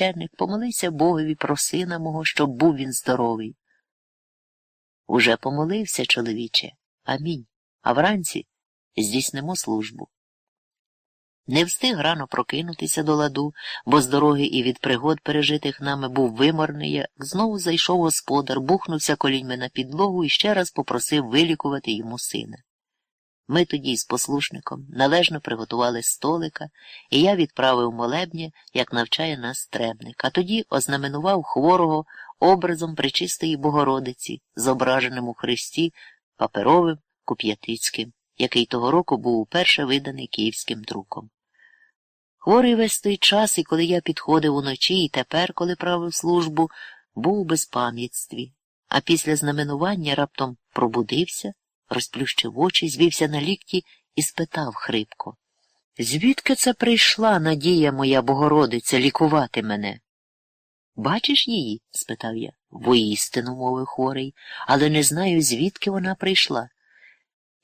священник, помолився Богові про сина мого, щоб був він здоровий. Уже помолився, чоловіче. Амінь. А вранці здійснимо службу. Не встиг рано прокинутися до ладу, бо з дороги і від пригод, пережитих нами, був виморний, знову зайшов господар, бухнувся коліньми на підлогу і ще раз попросив вилікувати йому сина. Ми тоді з послушником належно приготували столика, і я відправив молебня, як навчає нас стребник, а тоді ознаменував хворого образом Пречистої Богородиці, зображеним у Христі паперовим куп'ятицьким, який того року був уперше виданий київським друком. Хворий весь той час, і коли я підходив уночі, і тепер, коли правив службу, був у безпам'ятстві, а після знаменування раптом пробудився, розплющив очі, звівся на лікті і спитав хрипко. Звідки це прийшла надія моя Богородиця лікувати мене? Бачиш її? спитав я. Воістину, мовив хворий, але не знаю, звідки вона прийшла.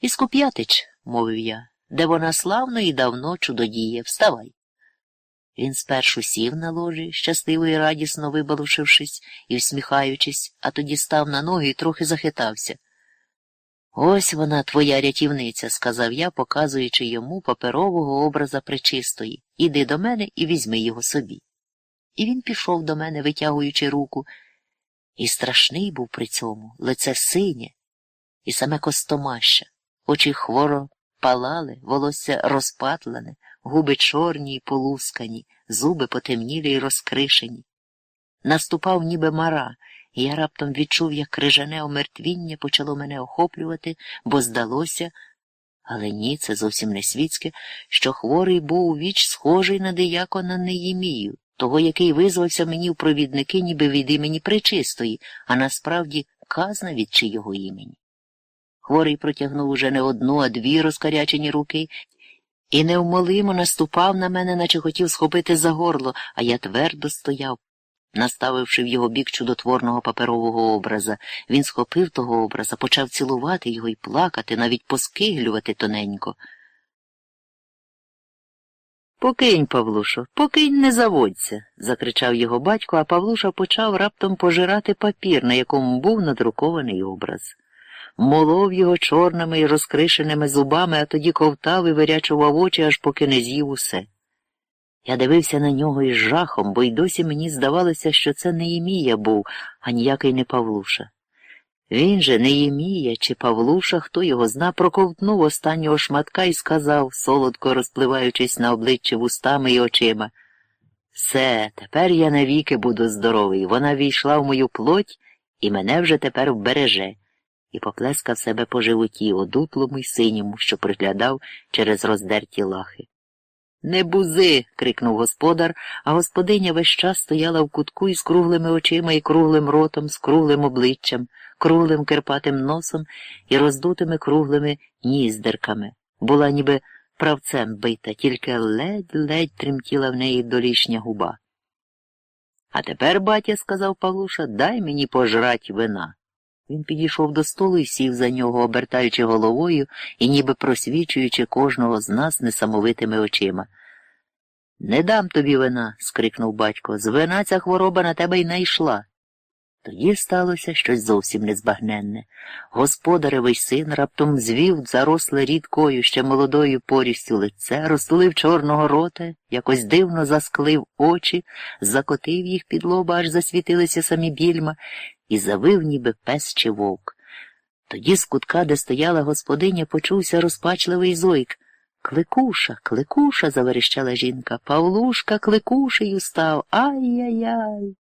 Із Куп'ятич, мовив я, де вона славно і давно чудодіє. Вставай. Він спершу сів на ложі, щасливо і радісно вибалушившись і всміхаючись, а тоді став на ноги і трохи захитався. Ось вона, твоя рятівниця, сказав я, показуючи йому паперового образа пречистої. Іди до мене і візьми його собі. І він пішов до мене, витягуючи руку, і страшний був при цьому, лице синє, і саме костомаща, очі хворо палали, волосся розпатлене, губи чорні й полускані, зуби потемнілі й розкришені. Наступав ніби мара, я раптом відчув, як крижане омертвіння почало мене охоплювати, бо здалося, але ні, це зовсім не світське, що хворий був у віч схожий на диякона Неємію, того, який визвався мені в провідники, ніби від імені пречистої, а насправді казна від чийого імені. Хворий протягнув уже не одну, а дві розкарячені руки і невмолимо наступав на мене, наче хотів схопити за горло, а я твердо стояв, наставивши в його бік чудотворного паперового образа. Він схопив того образа, почав цілувати його і плакати, навіть поскиглювати тоненько. Покинь, Павлушо, покинь, не заводься, закричав його батько, а Павлуша почав раптом пожирати папір, на якому був надрукований образ молов його чорними і розкришеними зубами, а тоді ковтав і вирячував очі, аж поки не з'їв усе. Я дивився на нього із жахом, бо й досі мені здавалося, що це не Ємія був, а ніякий не Павлуша. Він же, не Ємія чи Павлуша, хто його зна, проковтнув останнього шматка і сказав, солодко розпливаючись на обличчі вустами й очима. Все, тепер я навіки буду здоровий. Вона війшла в мою плоть і мене вже тепер вбереже і поплескав себе по животі, одутлому й синьому, що приглядав через роздерті лахи. Не бузи. крикнув господар, а господиня весь час стояла в кутку із круглими очима і круглим ротом, з круглим обличчям, круглим кирпатим носом і роздутими круглими ніздерками. Була ніби правцем бита, тільки ледь-ледь тремтіла в неї долішня губа. А тепер, батя, сказав Павлуша, дай мені пожрать вина. Він підійшов до столу і сів за нього, обертаючи головою і ніби просвічуючи кожного з нас несамовитими очима. Не дам тобі вина, скрикнув батько. З вина ця хвороба на тебе й не йшла. Тоді сталося щось зовсім незбагненне. Господаревий син раптом звів заросле рідкою, ще молодою порістю лице, розтулив чорного рота, якось дивно засклив очі, закотив їх під лоба, аж засвітилися самі більма, і завив, ніби пес чи вовк. Тоді з кутка, де стояла господиня, почувся розпачливий зойк. Кликуша, кликуша, заверещала жінка. Павлушка кликушею став. Ай-яй-яй.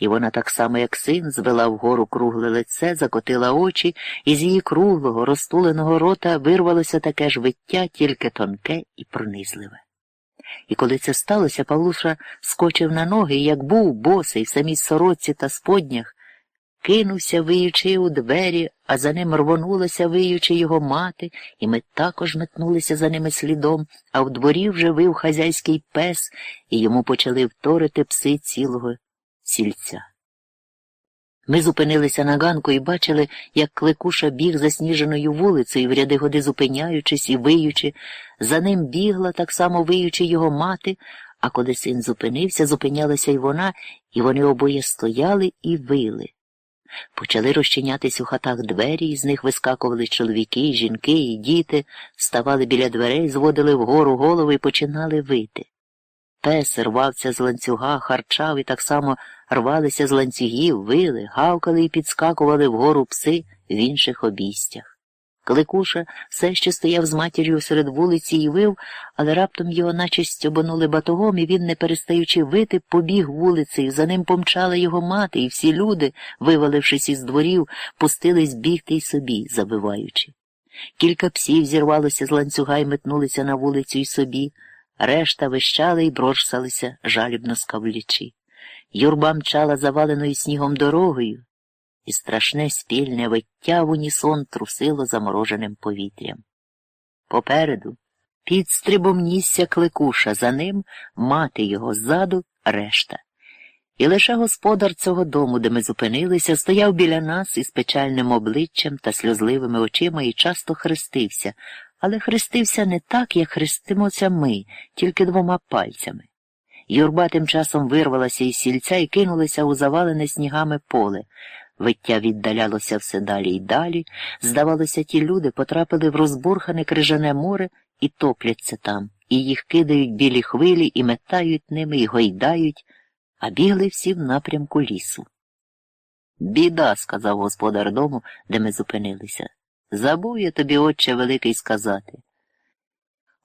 І вона так само, як син, звела вгору кругле лице, закотила очі, і з її круглого, розтуленого рота вирвалося таке ж виття, тільки тонке і пронизливе. І коли це сталося, Павлуша скочив на ноги, і як був босий в самій сорочці та споднях, кинувся, виючи у двері, а за ним рвонулася, виючи його мати, і ми також метнулися за ними слідом, а в дворі вже вив хазяйський пес, і йому почали вторити пси цілого сільця. Ми зупинилися на ганку і бачили, як клекуша біг засніженою вулицею, в ряди годи зупиняючись і виючи, за ним бігла, так само виючи його мати, А коли син зупинився, зупинялася й вона, і вони обоє стояли і вили. Почали розчинятись у хатах двері, і з них вискакували чоловіки, жінки і діти, ставали біля дверей, зводили вгору голови і починали вити. Пес рвався з ланцюга, харчав і так само рвалися з ланцюгів, вили, гавкали і підскакували вгору пси в інших обійстях. Кликуша все ще стояв з матір'ю серед вулиці і вив, але раптом його наче стьобанули батогом, і він, не перестаючи вити, побіг вулицею. За ним помчала його мати, і всі люди, вивалившись із дворів, пустились бігти й собі, забиваючи. Кілька псів зірвалося з ланцюга і метнулися на вулицю й собі, решта вищали й брошсалися, жалібно скавлячи. Юрба мчала заваленою снігом дорогою і страшне спільне виття в унісон трусило замороженим повітрям. Попереду під стрибом нісся кликуша, за ним мати його ззаду решта. І лише господар цього дому, де ми зупинилися, стояв біля нас із печальним обличчям та сльозливими очима і часто хрестився, але хрестився не так, як хрестимося ми, тільки двома пальцями. Юрба тим часом вирвалася із сільця і кинулася у завалене снігами поле. Виття віддалялося все далі й далі. Здавалося, ті люди потрапили в розбурхане крижане море і топляться там, і їх кидають білі хвилі, і метають ними, і гойдають, а бігли всі в напрямку лісу. Біда, сказав господар дому, де ми зупинилися. Забув я тобі, отче великий, сказати.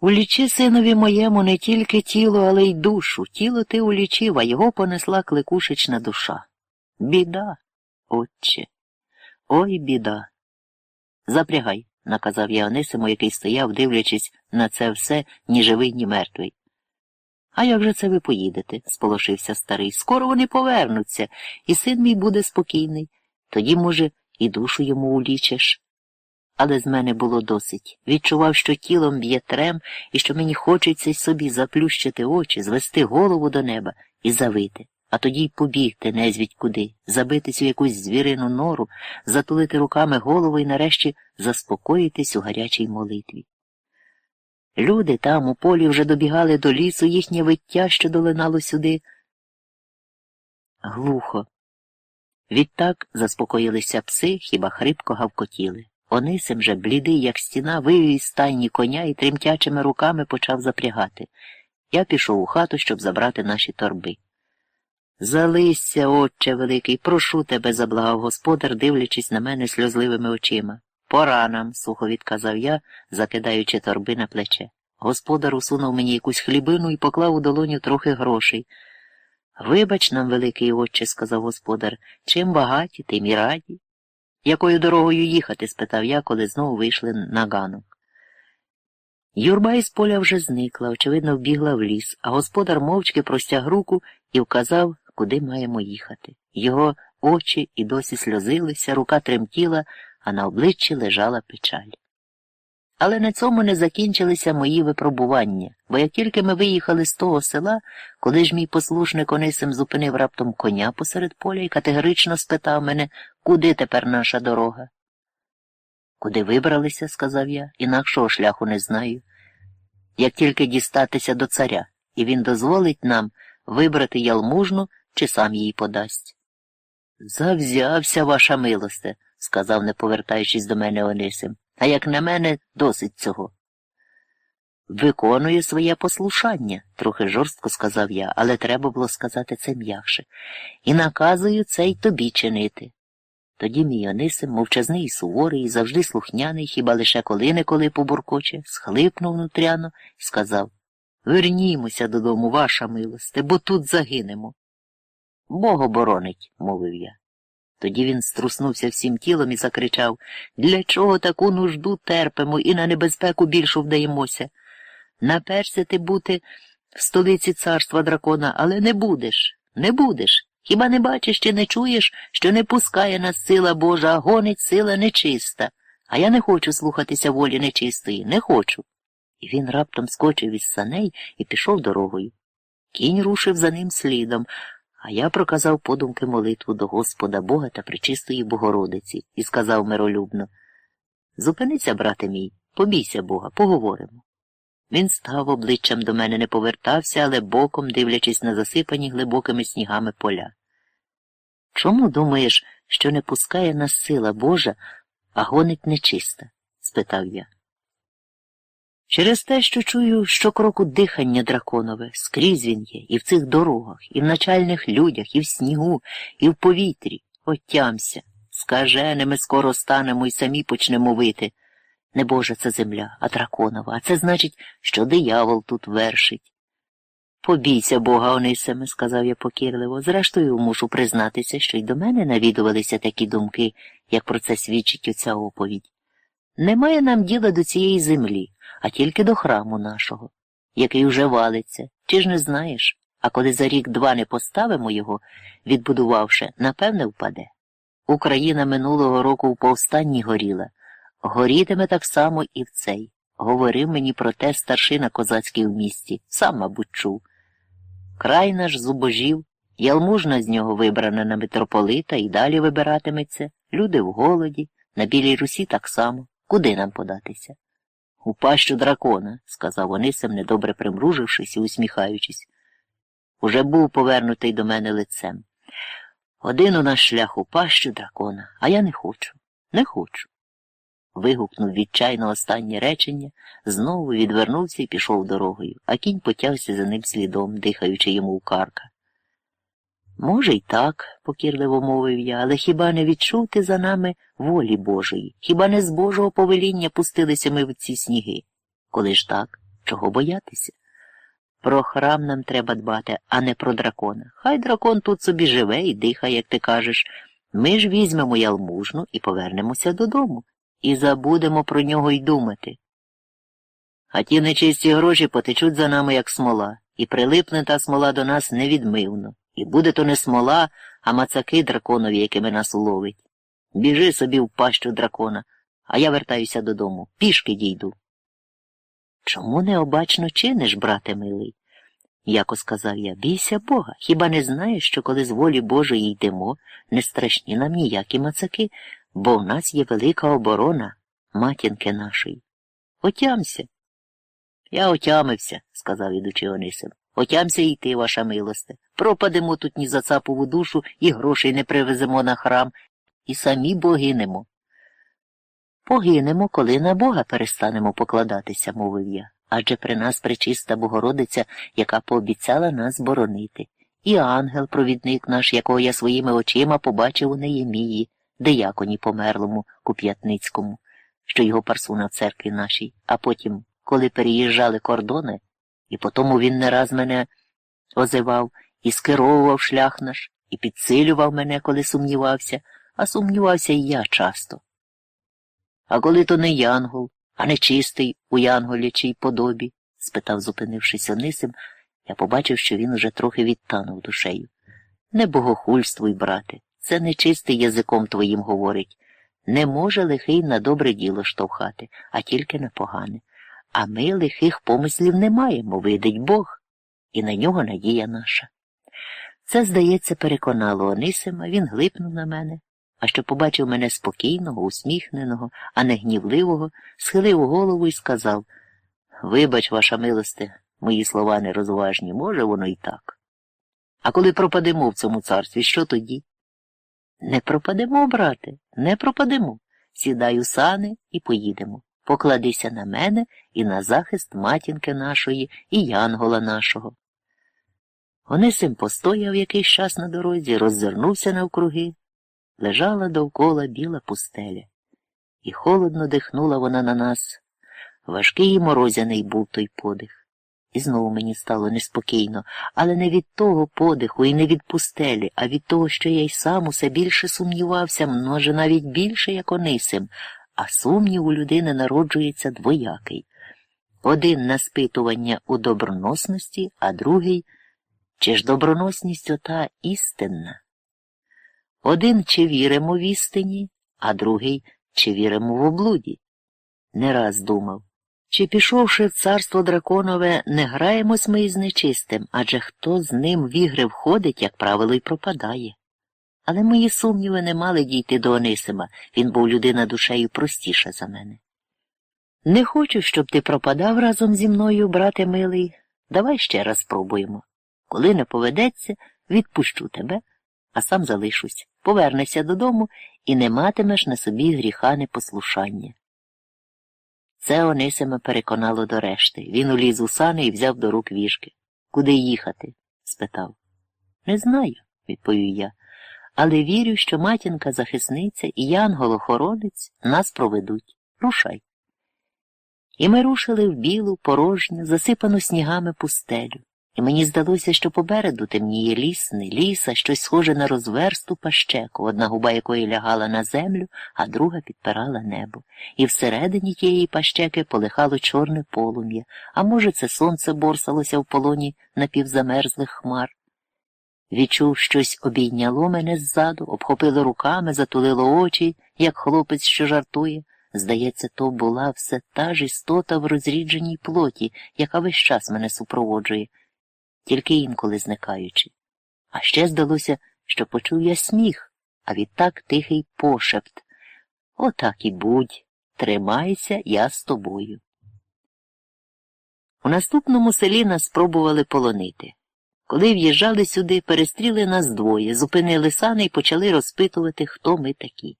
Улічи синові моєму не тільки тіло, але й душу. Тіло ти улічив, а його понесла кликушечна душа. Біда отче. Ой біда. Запрягай, наказав я Онисиму, який стояв, дивлячись на це все, ні живий, ні мертвий. А як же це ви поїдете? сполошився старий. Скоро вони повернуться, і син мій буде спокійний. Тоді, може, і душу йому улічиш. Але з мене було досить. Відчував, що тілом б'є трем і що мені хочеться собі заплющити очі, звести голову до неба і завити а тоді й побігти незвідь куди, забитись у якусь звірину нору, затулити руками голову і нарешті заспокоїтись у гарячій молитві. Люди там у полі вже добігали до лісу їхнє виття, що долинало сюди. Глухо. Відтак заспокоїлися пси, хіба хрипко гавкотіли. Онисим же, блідий, як стіна, вивів із стайні коня і тремтячими руками почав запрягати. Я пішов у хату, щоб забрати наші торби. Залися, отче великий, прошу тебе, заблагав господар, дивлячись на мене сльозливими очима. Пора нам, сухо відказав я, закидаючи торби на плече. Господар усунув мені якусь хлібину і поклав у долоню трохи грошей. Вибач нам, великий отче, сказав господар, чим багаті, тим і раді. Якою дорогою їхати? спитав я, коли знову вийшли на ганок. Юрба із поля вже зникла, очевидно, вбігла в ліс, а господар мовчки простяг руку і вказав куди маємо їхати. Його очі і досі сльозилися, рука тремтіла, а на обличчі лежала печаль. Але на цьому не закінчилися мої випробування, бо як тільки ми виїхали з того села, коли ж мій послушник Онисим зупинив раптом коня посеред поля і категорично спитав мене, куди тепер наша дорога. Куди вибралися, сказав я, інакшого шляху не знаю. Як тільки дістатися до царя, і він дозволить нам вибрати ялмужну чи сам її подасть. Завзявся, ваша милосте, сказав, не повертаючись до мене Онисим, а як на мене, досить цього. Виконує своє послушання, трохи жорстко сказав я, але треба було сказати це м'якше, і наказую це й тобі чинити. Тоді мій Онисим, мовчазний і суворий, і завжди слухняний, хіба лише коли неколи побуркоче, схлипнув нутряно і сказав Вернімося додому, ваша милосте, бо тут загинемо. Бог оборонить, мовив я. Тоді він струснувся всім тілом і закричав Для чого таку нужду терпимо і на небезпеку більшу вдаємося? Наперся ти бути в столиці царства дракона, але не будеш, не будеш. Хіба не бачиш чи не чуєш, що не пускає нас сила Божа, а гонить сила нечиста. А я не хочу слухатися волі нечистої, не хочу. І він раптом скочив із саней і пішов дорогою. Кінь рушив за ним слідом, а я проказав подумки молитву до Господа Бога та Пречистої Богородиці і сказав миролюбно Зупинися, брате мій, побійся Бога, поговоримо. Він став обличчям до мене, не повертався, але боком, дивлячись на засипані глибокими снігами поля. Чому думаєш, що не пускає нас сила Божа, а гонить нечиста? спитав я. Через те, що чую щокроку дихання драконове, скрізь він є, і в цих дорогах, і в начальних людях, і в снігу, і в повітрі. Отямся. Скаженими скоро станемо і самі почнемо вити. Не Божа це земля, а драконова, а це значить, що диявол тут вершить. Побійся Бога, Онисиме, сказав я покірливо. Зрештою, мушу признатися, що й до мене навідувалися такі думки, як про це свідчить оця оповідь. Немає нам діла до цієї землі, а тільки до храму нашого, який уже валиться. Чи ж не знаєш? А коли за рік два не поставимо його, відбудувавши, напевне, впаде. Україна минулого року в повстанні горіла. Горітиме так само і в цей. Говорив мені про те старшина козацький в місті, сам, мабуть, чув. Край наш зубожів, ялмужна з нього вибрана на митрополита і далі вибиратиметься, люди в голоді, на білій Русі так само. Куди нам податися? У пащу дракона, сказав Онисим, недобре примружившись і усміхаючись. Уже був повернутий до мене лицем. Один у нас шлях у пащу дракона, а я не хочу, не хочу. Вигукнув відчайно останнє речення, знову відвернувся і пішов дорогою, а кінь потягся за ним слідом, дихаючи йому в карка. Може, й так, покірливо мовив я, але хіба не відчув ти за нами волі Божої? Хіба не з Божого повеління пустилися ми в ці сніги? Коли ж так, чого боятися? Про храм нам треба дбати, а не про дракона. Хай дракон тут собі живе і дихає, як ти кажеш. Ми ж візьмемо ялмужну і повернемося додому, і забудемо про нього й думати. А ті нечисті гроші потечуть за нами, як смола, і прилипне та смола до нас невідмивно. І буде то не смола, а мацаки драконові, якими нас уловить. Біжи собі в пащу дракона, а я вертаюся додому, пішки дійду. Чому необачно чиниш, брате милий? Яко сказав я, бійся Бога, хіба не знаєш, що коли з волі Божої йдемо, не страшні нам ніякі мацаки, бо в нас є велика оборона матінки нашої. Отямся. Я отямився, сказав ідучи Онисим. Отямся й ти, ваша милосте. Пропадемо тут ні за цапову душу і грошей не привеземо на храм, і самі богинемо. Погинемо, коли на Бога перестанемо покладатися, мовив я. Адже при нас пречиста Богородиця, яка пообіцяла нас боронити, і ангел, провідник наш, якого я своїми очима побачив у Неємії, деяконі померлому Куп'ятницькому, що його парсуна в церкві нашій, а потім, коли переїжджали кордони, і потому він не раз мене озивав і скеровував шлях наш, і підсилював мене, коли сумнівався, а сумнівався і я часто. А коли то не янгол, а не чистий у янголячій подобі? спитав, зупинившись Онисим, я побачив, що він уже трохи відтанув душею. Не богохульствуй, брате, це не чистий язиком твоїм говорить. Не може лихий на добре діло штовхати, а тільки на погане. А ми лихих помислів не маємо, видить Бог, і на нього надія наша. Це, здається, переконало Онисима, він глипнув на мене, а що побачив мене спокійного, усміхненого, а не гнівливого, схилив голову і сказав Вибач, ваша милосте, мої слова нерозважні, може, воно і так. А коли пропадемо в цьому царстві, що тоді? Не пропадемо, брате, не пропадемо. Сідай у сани і поїдемо. Покладися на мене і на захист матінки нашої і янгола нашого. Онисим постояв якийсь час на дорозі, роззирнувся навкруги. Лежала довкола біла пустеля, і холодно дихнула вона на нас. Важкий і морозяний був той подих. І знову мені стало неспокійно, але не від того подиху і не від пустелі, а від того, що я й сам усе більше сумнівався, може, навіть більше, як Онисим, а сумнів у людини народжується двоякий. Один на спитування у доброносності, а другий чи ж доброносність ота істинна? Один чи віримо в істині, а другий чи віримо в облуді. Не раз думав, чи, пішовши в царство драконове, не граємось ми із нечистим, адже хто з ним в ігри входить, як правило, й пропадає. Але мої сумніви не мали дійти до Онисима, він був людина душею простіша за мене. Не хочу, щоб ти пропадав разом зі мною, брате милий. Давай ще раз спробуємо. Коли не поведеться, відпущу тебе, а сам залишусь. Повернешся додому і не матимеш на собі гріха непослушання. Це Онисима переконало до решти. Він уліз у сани і взяв до рук віжки. Куди їхати? спитав. Не знаю, відповів я, але вірю, що матінка захисниця і янгол-охоронець нас проведуть. Рушай. І ми рушили в білу, порожню, засипану снігами пустелю, і мені здалося, що попереду темніє ліс, не ліс, щось схоже на розверсту пащеку, одна губа якої лягала на землю, а друга підпирала небо, і всередині тієї пащеки полихало чорне полум'я, а може, це сонце борсалося в полоні напівзамерзлих хмар. Відчув, щось обійняло мене ззаду, обхопило руками, затулило очі, як хлопець, що жартує. Здається, то була все та ж істота в розрідженій плоті, яка весь час мене супроводжує, тільки інколи зникаючи. А ще здалося, що почув я сміх, а відтак тихий пошепт. Отак і будь, тримайся я з тобою. У наступному селі нас спробували полонити. Коли в'їжджали сюди, перестріли нас двоє, зупинили сани і почали розпитувати, хто ми такі.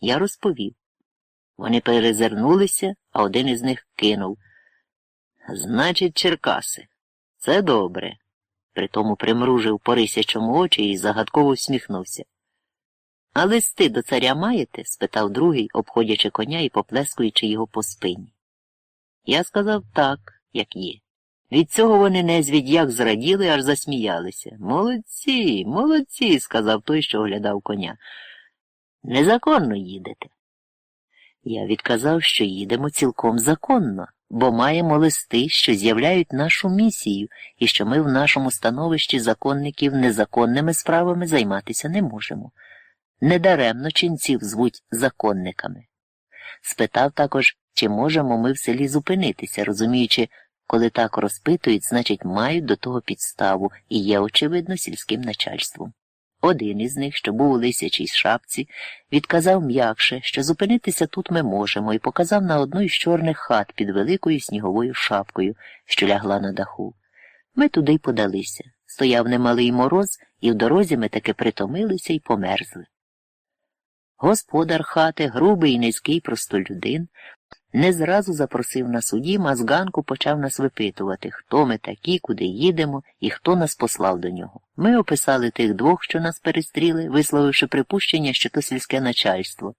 Я розповів. Вони перезирнулися, а один із них кинув. Значить, Черкаси. Це добре. Притому примружив по рисячому очі і загадково всміхнувся. А листи до царя маєте? спитав другий, обходячи коня і поплескуючи його по спині. Я сказав так, як є. Від цього вони не звід'як зраділи, аж засміялися. Молодці, молодці, сказав той, що оглядав коня. Незаконно їдете. Я відказав, що їдемо цілком законно, бо маємо листи, що з'являють нашу місію, і що ми в нашому становищі законників незаконними справами займатися не можемо. Недаремно ченців звуть законниками. Спитав також, чи можемо ми в селі зупинитися, розуміючи, коли так розпитують, значить, мають до того підставу і є, очевидно, сільським начальством. Один із них, що був у лисячій шапці, відказав м'якше, що зупинитися тут ми можемо, і показав на одну із чорних хат під великою сніговою шапкою, що лягла на даху. Ми туди й подалися. Стояв немалий мороз, і в дорозі ми таки притомилися і померзли. Господар хати, грубий і низький простолюдин, не зразу запросив нас у дім, а зганку почав нас випитувати, хто ми такі, куди їдемо і хто нас послав до нього. Ми описали тих двох, що нас перестріли, висловивши припущення, що то сільське начальство.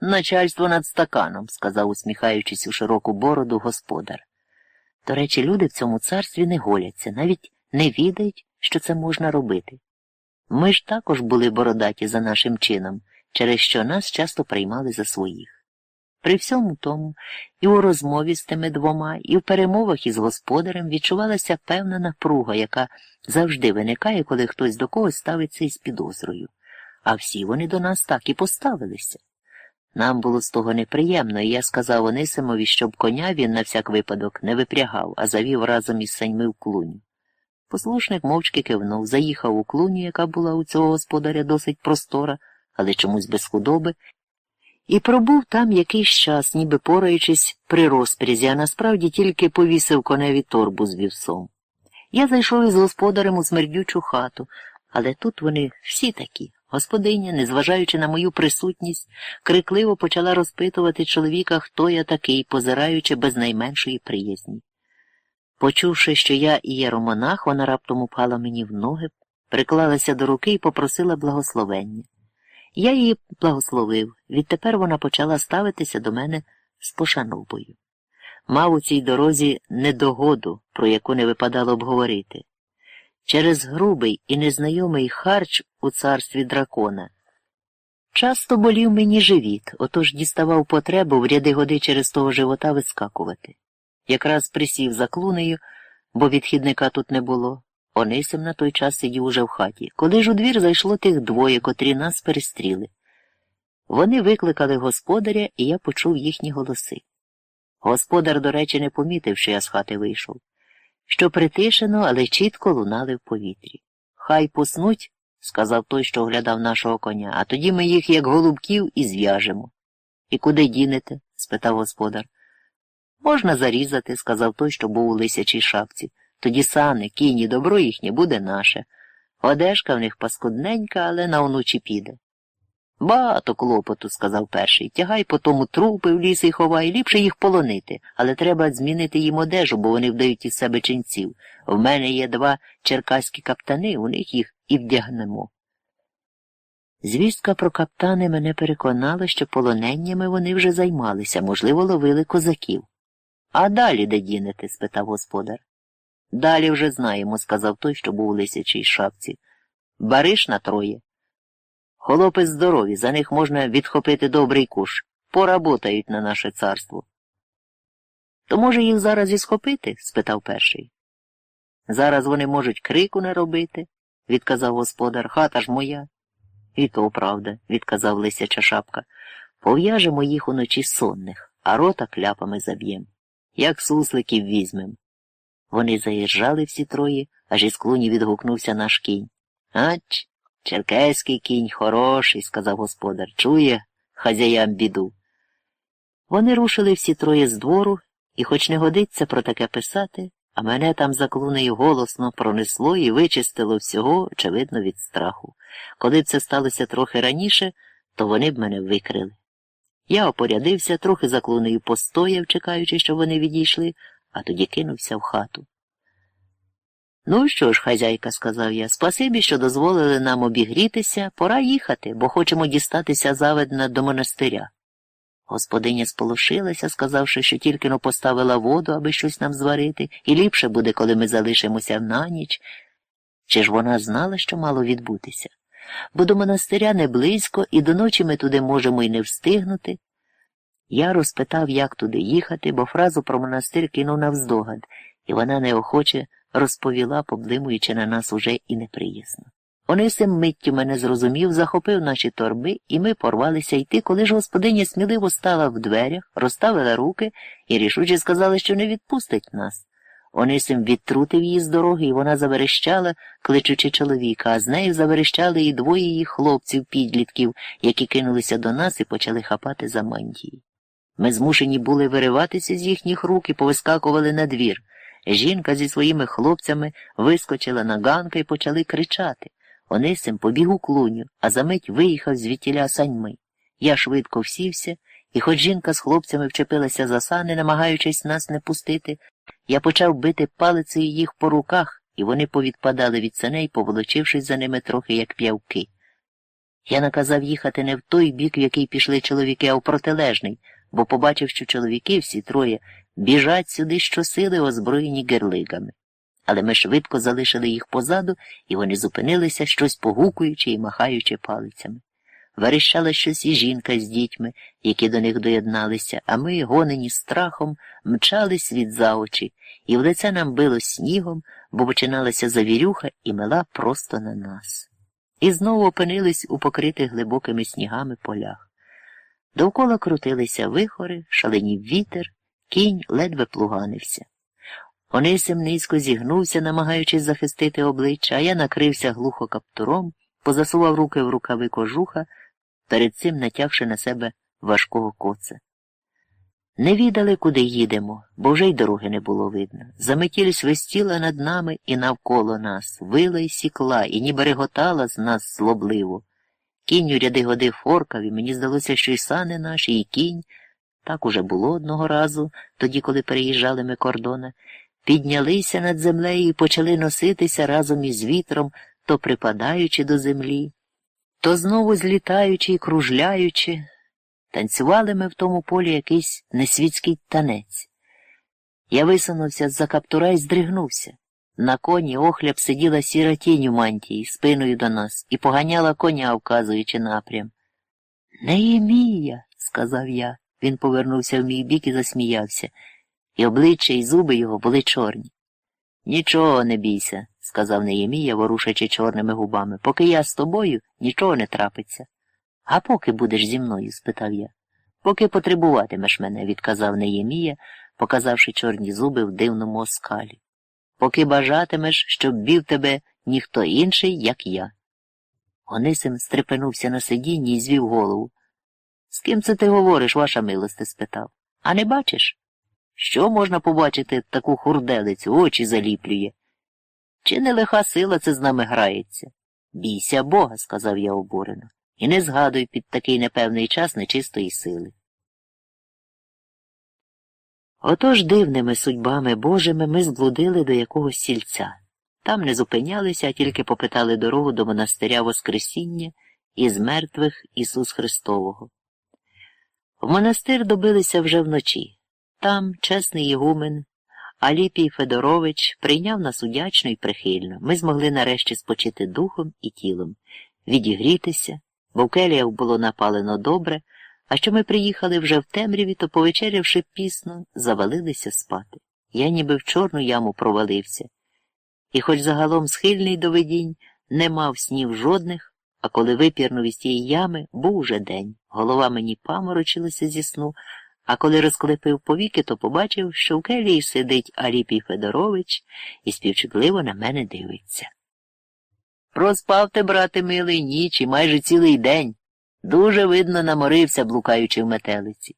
Начальство над стаканом, сказав, усміхаючись у широку бороду господар. До речі, люди в цьому царстві не голяться, навіть не відають, що це можна робити. Ми ж також були бородаті за нашим чином, через що нас часто приймали за своїх. При всьому тому, і у розмові з тими двома, і в перемовах із господарем відчувалася певна напруга, яка завжди виникає, коли хтось до когось ставиться із підозрою. А всі вони до нас так і поставилися. Нам було з того неприємно, і я сказав Онисимові, щоб коня він на всяк випадок не випрягав, а завів разом із саньми в клуню. Послушник мовчки кивнув, заїхав у клуню, яка була у цього господаря досить простора, але чомусь без худоби, і пробув там якийсь час, ніби пораючись при розпрязі, а насправді тільки повісив коневі торбу з вівсом. Я зайшов із господарем у смердючу хату, але тут вони всі такі. Господиня, незважаючи на мою присутність, крикливо почала розпитувати чоловіка, хто я такий, позираючи без найменшої приязні. Почувши, що я і єромонах, вона раптом упала мені в ноги, приклалася до руки і попросила благословення. Я її благословив, відтепер вона почала ставитися до мене з пошановою. Мав у цій дорозі недогоду, про яку не випадало обговорити. Через грубий і незнайомий харч у царстві дракона. Часто болів мені живіт, отож діставав потребу в ряди годи через того живота вискакувати. Якраз присів за клунею, бо відхідника тут не було. Онисим на той час сидів уже в хаті. Коли ж у двір зайшло тих двоє, котрі нас перестріли. Вони викликали господаря, і я почув їхні голоси. Господар, до речі, не помітив, що я з хати вийшов. Що притишено, але чітко лунали в повітрі. Хай поснуть, сказав той, що оглядав нашого коня, а тоді ми їх, як голубків, і зв'яжемо. І куди дінете? спитав господар. Можна зарізати, сказав той, що був у лисячій шапці. Тоді сани, кіні, добро їхнє буде наше. Одежка в них паскудненька, але на онучі піде. Багато клопоту, сказав перший. Тягай по тому трупи в ліс і ховай, ліпше їх полонити, але треба змінити їм одежу, бо вони вдають із себе ченців. В мене є два черкаські каптани, у них їх і вдягнемо. Звістка про каптани мене переконала, що полоненнями вони вже займалися, можливо, ловили козаків. А далі де дінете? спитав господар. Далі вже знаємо, сказав той, що був у лисячій шапці. Бариш на троє. Холопи здорові, за них можна відхопити добрий куш. Поработають на наше царство. То, може, їх зараз і схопити? спитав перший. Зараз вони можуть крику не робити, відказав господар, хата ж моя. І то правда, відказав лисяча шапка. Пов'яжемо їх уночі сонних, а рота кляпами заб'єм. Як сусликів візьмем. Вони заїжджали всі троє, аж із клуні відгукнувся наш кінь. Ач, черкеський кінь хороший, сказав господар. Чує хазяям біду. Вони рушили всі троє з двору, і, хоч не годиться про таке писати, а мене там за клунею голосно пронесло і вичистило всього, очевидно, від страху. Коли б це сталося трохи раніше, то вони б мене викрили. Я опорядився, трохи за клунею постояв, чекаючи, щоб вони відійшли, а тоді кинувся в хату. Ну що ж, хазяйка, сказав я, спасибі, що дозволили нам обігрітися, пора їхати, бо хочемо дістатися заведна до монастиря. Господиня сполошилася, сказавши, що тільки но поставила воду, аби щось нам зварити, і ліпше буде, коли ми залишимося на ніч. Чи ж вона знала, що мало відбутися? Бо до монастиря не близько, і до ночі ми туди можемо й не встигнути. Я розпитав, як туди їхати, бо фразу про монастир кинув навздогад, і вона неохоче розповіла, поблимуючи на нас уже і неприязно. Онисим миттю мене зрозумів, захопив наші торби, і ми порвалися йти, коли ж господиня сміливо стала в дверях, розставила руки і рішуче сказала, що не відпустить нас. Онисим відтрутив її з дороги, і вона заверещала, кличучи чоловіка, а з нею заверещали і двоє її хлопців, підлітків, які кинулися до нас і почали хапати за мантії. Ми змушені були вириватися з їхніх рук і повискакували на двір. Жінка зі своїми хлопцями вискочила на ганка і почали кричати. Онисим побіг у клуню, а за мить виїхав звідтіля саньми. Я швидко всівся, і хоч жінка з хлопцями вчепилася за сани, намагаючись нас не пустити, я почав бити палицею їх по руках, і вони повідпадали від саней, поволочившись за ними трохи, як п'явки. Я наказав їхати не в той бік, в який пішли чоловіки, а в протилежний, бо побачив, що чоловіки всі троє біжать сюди щосили, озброєні герлигами. Але ми швидко залишили їх позаду, і вони зупинилися, щось погукуючи і махаючи палицями. Верещала щось і жінка з дітьми, які до них доєдналися, а ми, гонені страхом, мчались від за очі, і в лице нам било снігом, бо починалася завірюха і мела просто на нас. І знову опинились у покритих глибокими снігами полях. Довкола крутилися вихори, шаленів вітер, кінь ледве плуганився. Онисим низько зігнувся, намагаючись захистити обличчя, а я накрився глухо каптуром, позасував руки в рукави кожуха, перед цим натягши на себе важкого коца. Не відали, куди їдемо, бо вже й дороги не було видно. Заметіль свистіла над нами і навколо нас, вила й сікла, і ніби реготала з нас злобливо. Кінь у ряди годи форкав, і мені здалося, що й сани наші, і кінь, так уже було одного разу, тоді, коли переїжджали ми кордона, піднялися над землею і почали носитися разом із вітром, то припадаючи до землі, то знову злітаючи і кружляючи. Танцювали ми в тому полі якийсь несвітський танець. Я висунувся з за каптура і здригнувся. На коні охляб сиділа сіра тінь у мантії, спиною до нас, і поганяла коня, вказуючи напрям. Неємія, сказав я. Він повернувся в мій бік і засміявся, і обличчя і зуби його були чорні. Нічого не бійся, сказав Неємія, ворушачи чорними губами. Поки я з тобою, нічого не трапиться. А поки будеш зі мною? спитав я. Поки потребуватимеш мене, відказав Неємія, показавши чорні зуби в дивному оскалі. Поки бажатимеш, щоб бів тебе ніхто інший, як я. Онисим стрепенувся на сидінні і звів голову. З ким це ти говориш, ваша милосте? спитав. А не бачиш? Що можна побачити таку хурделицю, очі заліплює? Чи не лиха сила це з нами грається? Бійся Бога, сказав я обурено, і не згадуй під такий непевний час нечистої сили. Отож дивними судьбами Божими ми зблудили до якогось сільця. Там не зупинялися, а тільки попитали дорогу до монастиря Воскресіння із мертвих Ісус Христового. В монастир добилися вже вночі. Там чесний ігумен Аліпій Федорович прийняв нас удячно і прихильно. Ми змогли нарешті спочити духом і тілом, відігрітися, бо в келіях було напалено добре, а що ми приїхали вже в темряві, то, повечерявши пісно, завалилися спати. Я ніби в чорну яму провалився, і, хоч загалом схильний до видінь, не мав снів жодних, а коли випірнув із тієї ями, був уже день. Голова мені паморочилася зі сну, а коли розклепив повіки, то побачив, що в келії сидить Аріпій Федорович і співчутливо на мене дивиться. Проспав ти, брате милий, ніч і майже цілий день. Дуже видно наморився, блукаючи в метелиці.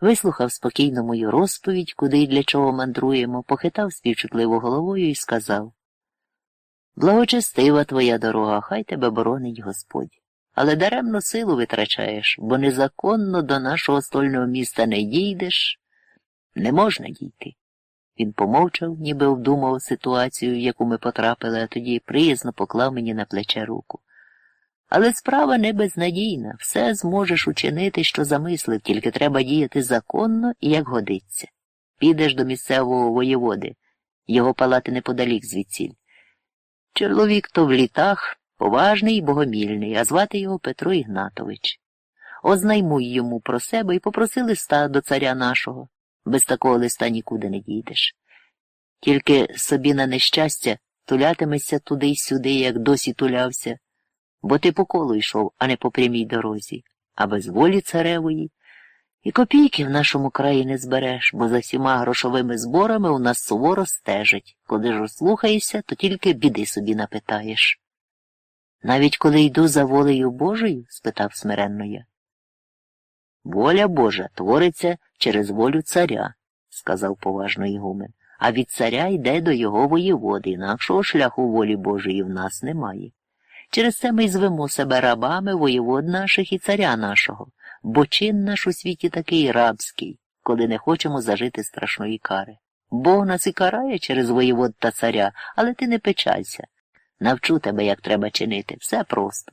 Вислухав спокійно мою розповідь, куди і для чого мандруємо, похитав співчутливо головою і сказав Благочестива твоя дорога, хай тебе боронить Господь. Але даремно силу витрачаєш, бо незаконно до нашого стольного міста не дійдеш, не можна дійти. Він помовчав, ніби обдумав ситуацію, в яку ми потрапили, а тоді приязно поклав мені на плече руку. Але справа не безнадійна, все зможеш учинити, що замислив, тільки треба діяти законно і як годиться. Підеш до місцевого воєводи, його палати неподалік звідсіль. Чоловік то в літах, поважний і богомільний, а звати його Петро Ігнатович. Ознаймуй йому про себе і попроси листа до царя нашого. Без такого листа нікуди не дійдеш. Тільки собі на нещастя тулятимешся туди й сюди, як досі тулявся бо ти по колу йшов, а не по прямій дорозі, а без волі царевої. І копійки в нашому краї не збереш, бо за всіма грошовими зборами у нас суворо стежать. Коли ж розслухаєшся, то тільки біди собі напитаєш. Навіть коли йду за волею Божою? спитав смиренно я. Воля Божа твориться через волю царя, сказав поважно Ігумен, а від царя йде до його воєводи, інакшого шляху волі Божої в нас немає. Через це ми й звемо себе рабами воєвод наших і царя нашого, бо чин наш у світі такий рабський, коли не хочемо зажити страшної кари. Бог нас і карає через воєвод та царя, але ти не печалься. Навчу тебе, як треба чинити, все просто.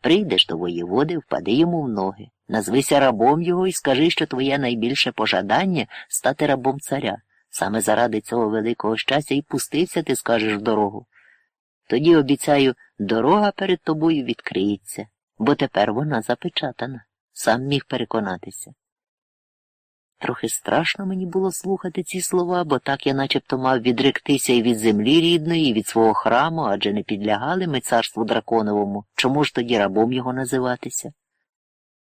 Прийдеш до воєводи, впади йому в ноги, назвися рабом його і скажи, що твоє найбільше пожадання стати рабом царя. Саме заради цього великого щастя і пустився, ти скажеш в дорогу. Тоді, обіцяю, дорога перед тобою відкриється, бо тепер вона запечатана, сам міг переконатися. Трохи страшно мені було слухати ці слова, бо так я начебто мав відректися і від землі рідної, і від свого храму, адже не підлягали ми царству драконовому, чому ж тоді рабом його називатися?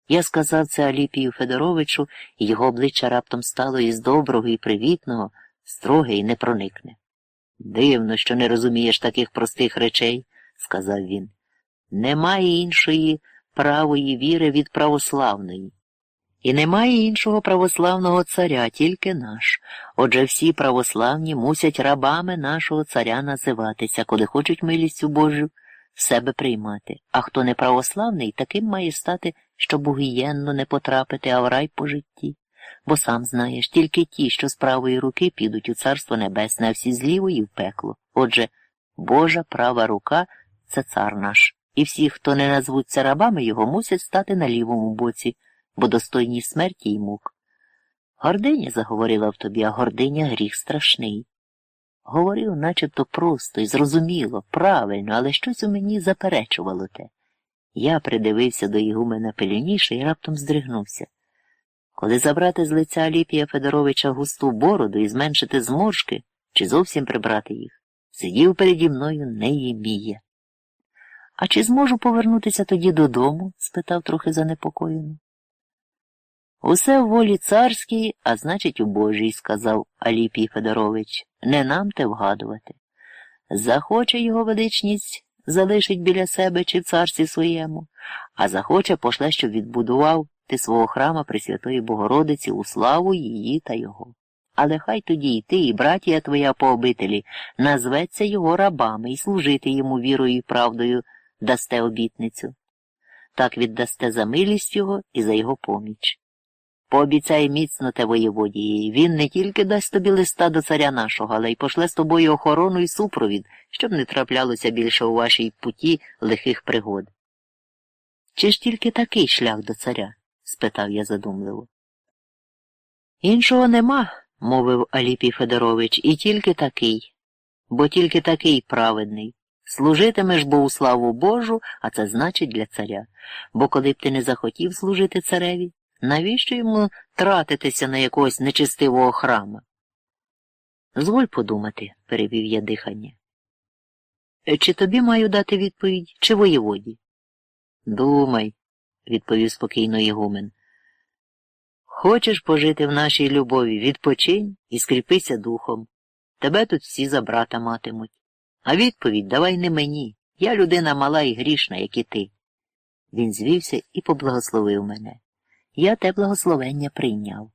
Я сказав це Аліпію Федоровичу, і його обличчя раптом стало із доброго і привітного, строге і непроникне. Дивно, що не розумієш таких простих речей, сказав він. Немає іншої правої віри від православної. І немає іншого православного царя, тільки наш. Отже всі православні мусять рабами нашого царя називатися, коли хочуть милістю Божу в себе приймати. А хто не православний, таким має стати, щоб у гієнну не потрапити, а в рай по житті бо сам знаєш, тільки ті, що з правої руки підуть у царство небесне, а всі з лівої в пекло. Отже, Божа права рука це цар наш, і всі, хто не назвуться рабами його, мусять стати на лівому боці, бо достойні смерті й мук. Гординя заговорила в тобі, а гординя гріх страшний. Говорив начебто просто і зрозуміло, правильно, але щось у мені заперечувало те. Я придивився до Ігумена пильніше і раптом здригнувся. Коли забрати з лиця Аліпія Федоровича густу бороду і зменшити зморшки, чи зовсім прибрати їх, сидів переді мною Неємія. А чи зможу повернутися тоді додому? спитав трохи занепокоєно. Усе в волі царській, а значить, у Божій, сказав Аліпій Федорович, не нам те вгадувати. Захоче його величність залишить біля себе чи в царстві своєму, а захоче пошле, щоб відбудував ти свого храма Пресвятої Богородиці у славу її та його. Але хай тоді й ти, і братія твоя по обителі, назветься його рабами і служити йому вірою і правдою дасте обітницю. Так віддасте за милість його і за його поміч. Пообіцяй міцно те воєводії, він не тільки дасть тобі листа до царя нашого, але й пошле з тобою охорону і супровід, щоб не траплялося більше у вашій путі лихих пригод. Чи ж тільки такий шлях до царя? Спитав я задумливо. Іншого нема, мовив Аліпій Федорович, і тільки такий, бо тільки такий праведний. Служитимеш бо у славу Божу, а це значить для царя. Бо коли б ти не захотів служити цареві, навіщо йому тратитися на якогось нечистивого храма? Зволь подумати, перевів я дихання. Чи тобі маю дати відповідь, чи воєводі? Думай, відповів спокійно Єгумен. Хочеш пожити в нашій любові, відпочинь і скріпися духом. Тебе тут всі за брата матимуть. А відповідь давай не мені. Я людина мала і грішна, як і ти. Він звівся і поблагословив мене. Я те благословення прийняв.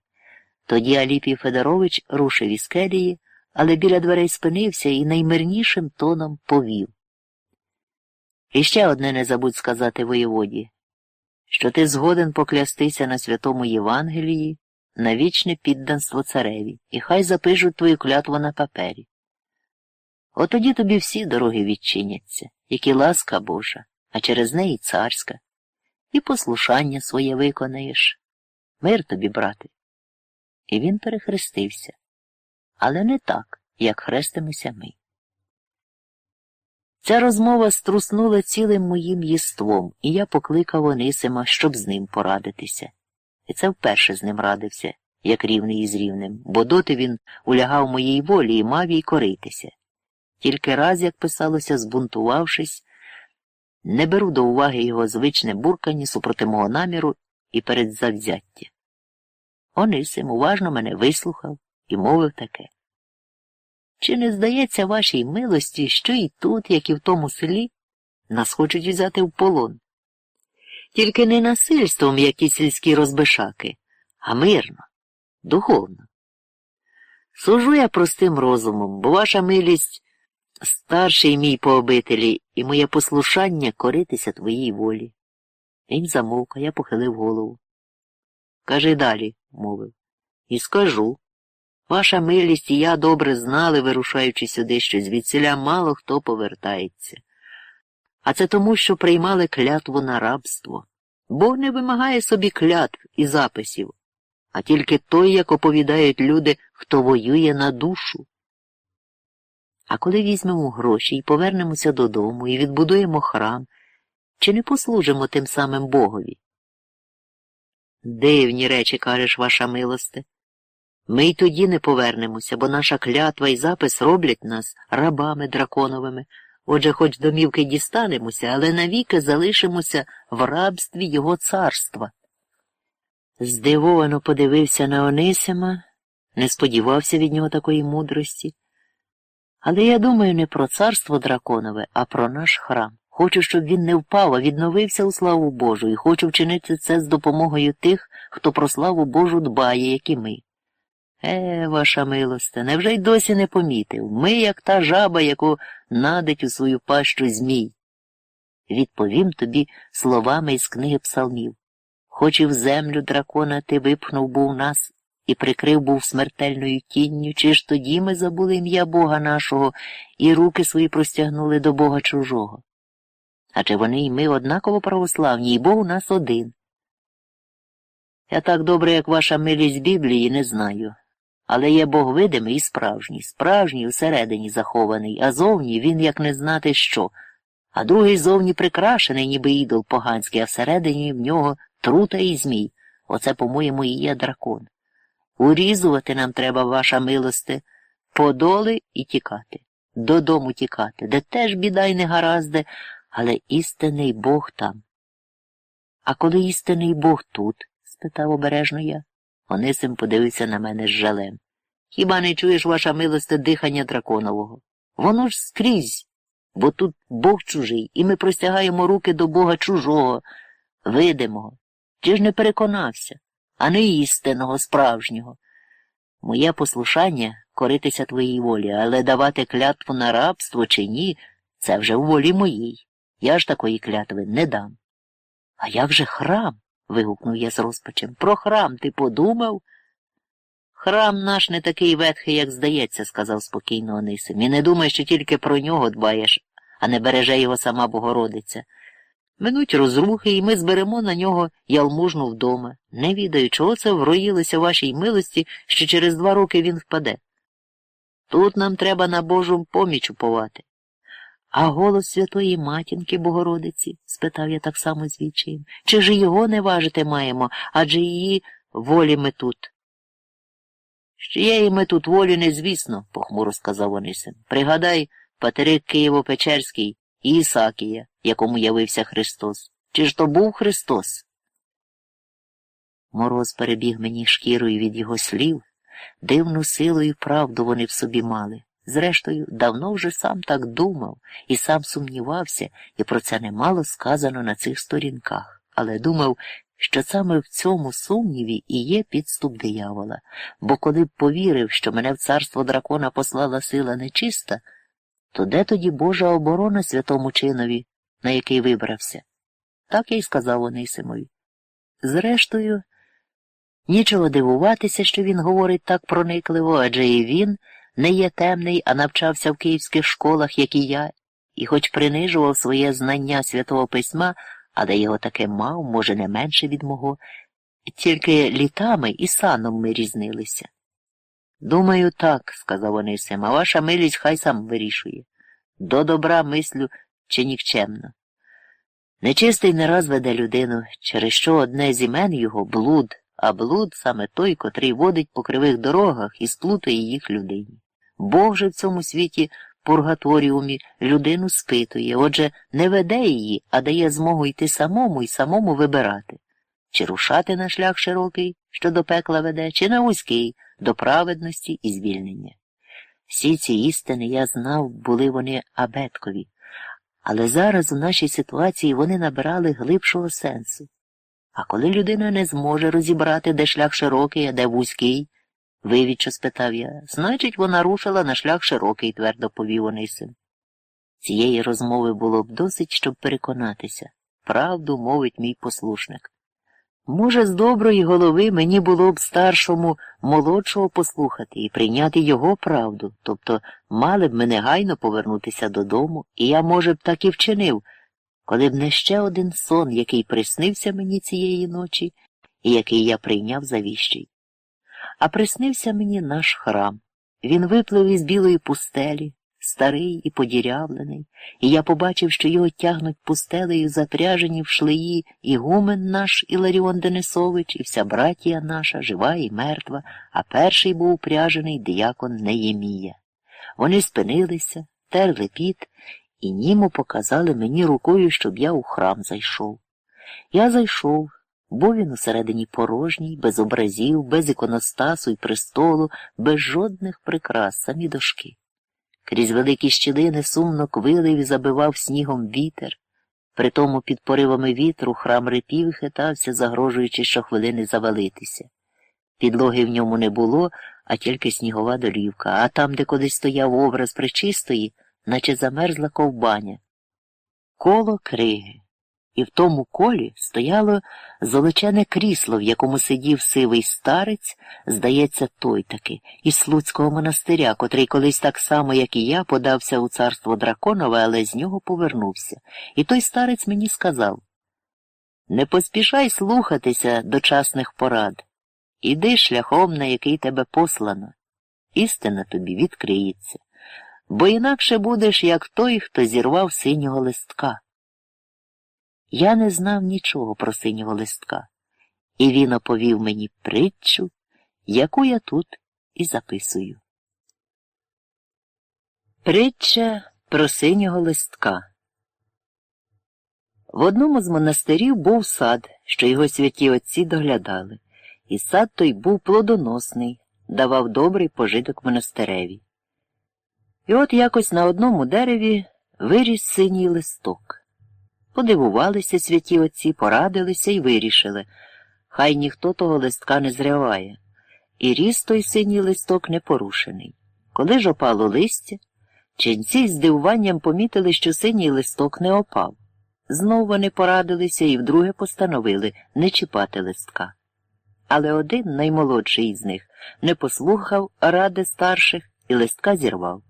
Тоді Аліпій Федорович рушив із келії, але біля дверей спинився і наймирнішим тоном повів. І ще одне не забудь сказати воєводі, що ти згоден поклястися на святому Євангелії на вічне підданство цареві, і хай запишуть твою клятву на папері. От тоді тобі всі дороги відчиняться, як і ласка Божа, а через неї царська, і послушання своє виконаєш. Мир тобі, брате. І він перехрестився, але не так, як хрестимося ми. Ця розмова струснула цілим моїм єством, і я покликав Онисима, щоб з ним порадитися. І це вперше з ним радився, як рівний із рівним, бо доти він улягав моїй волі і мав їй коритися. Тільки раз, як писалося, збунтувавшись, не беру до уваги його звичне буркання супроти мого наміру і передзавзяття. Онисим уважно мене вислухав і мовив таке. Чи не здається вашій милості, що і тут, як і в тому селі, нас хочуть взяти в полон? Тільки не насильством, як ті сільські розбишаки, а мирно, духовно. Сужу я простим розумом, бо ваша милість старший мій по обителі, і моє послушання коритися твоїй волі. Він замовк, а я похилив голову. Кажи далі, мовив, і скажу. Ваша милість і я добре знали, вирушаючи сюди, що звідсіля мало хто повертається. А це тому, що приймали клятву на рабство. Бог не вимагає собі клятв і записів, а тільки той, як оповідають люди, хто воює на душу. А коли візьмемо гроші і повернемося додому і відбудуємо храм, чи не послужимо тим самим Богові? Дивні речі, кажеш, ваша милосте. Ми й тоді не повернемося, бо наша клятва і запис роблять нас рабами драконовими. Отже, хоч домівки дістанемося, але навіки залишимося в рабстві його царства. Здивовано подивився на Онисима, не сподівався від нього такої мудрості. Але я думаю не про царство драконове, а про наш храм. Хочу, щоб він не впав, а відновився у славу Божу, і хочу вчинити це з допомогою тих, хто про славу Божу дбає, як і ми. Е, ваша милосте, невже й досі не помітив? Ми, як та жаба, яку надить у свою пащу Змій. Відповім тобі словами із книги псалмів. Хоч і в землю дракона ти випхнув був нас і прикрив був смертельною тінню, чи ж тоді ми забули ім'я Бога нашого і руки свої простягнули до Бога чужого? Адже вони і ми однаково православні, і Бог у нас один. Я так добре, як ваша милість Біблії, не знаю. Але є Бог видимий і справжній, справжній усередині захований, а зовні він як не знати що, а другий зовні прикрашений, ніби ідол поганський, а всередині в нього трута і змій. Оце, по-моєму, і є дракон. Урізувати нам треба, ваша милосте, подоли і тікати, додому тікати, де теж біда й не гаразде, але істинний Бог там. А коли істинний Бог тут? спитав обережно я. Онисим подивився на мене з жалем. Хіба не чуєш, ваша милосте, дихання драконового? Воно ж скрізь, бо тут Бог чужий, і ми простягаємо руки до Бога чужого, видимого. Чи ж не переконався, а не істинного, справжнього? Моє послушання коритися твоїй волі, але давати клятву на рабство чи ні, це вже у волі моїй. Я ж такої клятви не дам. А як же храм? вигукнув я з розпачем. Про храм ти подумав? Храм наш не такий ветхий, як здається, сказав спокійно Онисим. І не думай, що тільки про нього дбаєш, а не береже його сама Богородиця. Минуть розрухи, і ми зберемо на нього ялмужну вдома. Не відаю, чого це вроїлося вашій милості, що через два роки він впаде. Тут нам треба на Божу поміч уповати. А голос Святої Матінки Богородиці? спитав я так само з відчаєм. Чи ж його не важити маємо, адже її волі ми тут? Чиєї ми тут волі не звісно, похмуро сказав Онисим. Пригадай, Патерик Києво-Печерський і Ісакія, якому явився Христос. Чи ж то був Христос? Мороз перебіг мені шкірою від його слів, дивну силу і правду вони в собі мали. Зрештою, давно вже сам так думав і сам сумнівався, і про це немало сказано на цих сторінках, але думав, що саме в цьому сумніві і є підступ диявола, бо коли б повірив, що мене в царство дракона послала сила нечиста, то де тоді Божа оборона святому чинові, на який вибрався? Так я й сказав Онисимові. Зрештою, нічого дивуватися, що він говорить так проникливо, адже і він не є темний, а навчався в київських школах, як і я, і хоч принижував своє знання святого письма, але його таки мав, може, не менше від мого, тільки літами і саном ми різнилися. Думаю, так, сказав Онисим, а ваша милість хай сам вирішує. До добра мислю чи нікчемно. Нечистий не раз веде людину, через що одне з імен його блуд, а блуд саме той, котрий водить по кривих дорогах і сплутує їх людині. Бог же в цьому світі пургаторіумі людину спитує, отже, не веде її, а дає змогу йти самому і самому вибирати, чи рушати на шлях широкий, що до пекла веде, чи на вузький, до праведності і звільнення. Всі ці істини я знав, були вони абеткові, але зараз у нашій ситуації вони набирали глибшого сенсу. А коли людина не зможе розібрати, де шлях широкий, а де вузький, вивідчо спитав я, значить, вона рушила на шлях широкий, твердо повів Онисим. Цієї розмови було б досить, щоб переконатися. Правду мовить мій послушник. Може, з доброї голови мені було б старшому молодшого послухати і прийняти його правду, тобто мали б ми негайно повернутися додому, і я, може б, так і вчинив, коли б не ще один сон, який приснився мені цієї ночі, і який я прийняв за віщий. А приснився мені наш храм. Він виплив із білої пустелі, старий і подірявлений, і я побачив, що його тягнуть пустелею запряжені в шлеї і гумен наш Іларіон Денисович, і вся братія наша, жива і мертва, а перший був упряжений диякон Неємія. Вони спинилися, терли піт і німо показали мені рукою, щоб я у храм зайшов. Я зайшов. Був він усередині порожній, без образів, без іконостасу і престолу, без жодних прикрас, самі дошки. Крізь великі щілини сумно квилив і забивав снігом вітер. Притому під поривами вітру храм рипів хитався, загрожуючи щохвилини завалитися. Підлоги в ньому не було, а тільки снігова долівка, а там, де колись стояв образ причистої, наче замерзла ковбаня. Коло криги і в тому колі стояло золочене крісло, в якому сидів сивий старець, здається, той таки, із Слуцького монастиря, котрий колись так само, як і я, подався у царство драконове, але з нього повернувся. І той старець мені сказав Не поспішай слухатися дочасних порад. Іди шляхом, на який тебе послано. Істина тобі відкриється, бо інакше будеш, як той, хто зірвав синього листка. Я не знав нічого про синього листка, і він оповів мені притчу, яку я тут і записую. Притча про синього листка. В одному з монастирів був сад, що його святі отці доглядали, і сад той був плодоносний, давав добрий пожиток монастиреві. І от якось на одному дереві виріс синій листок. Подивувалися святі отці, порадилися і вирішили. Хай ніхто того листка не зриває. і ріс той синій листок непорушений. Коли ж опало листя, ченці з здивуванням помітили, що синій листок не опав. Знов вони порадилися і вдруге постановили не чіпати листка. Але один, наймолодший із них, не послухав ради старших і листка зірвав.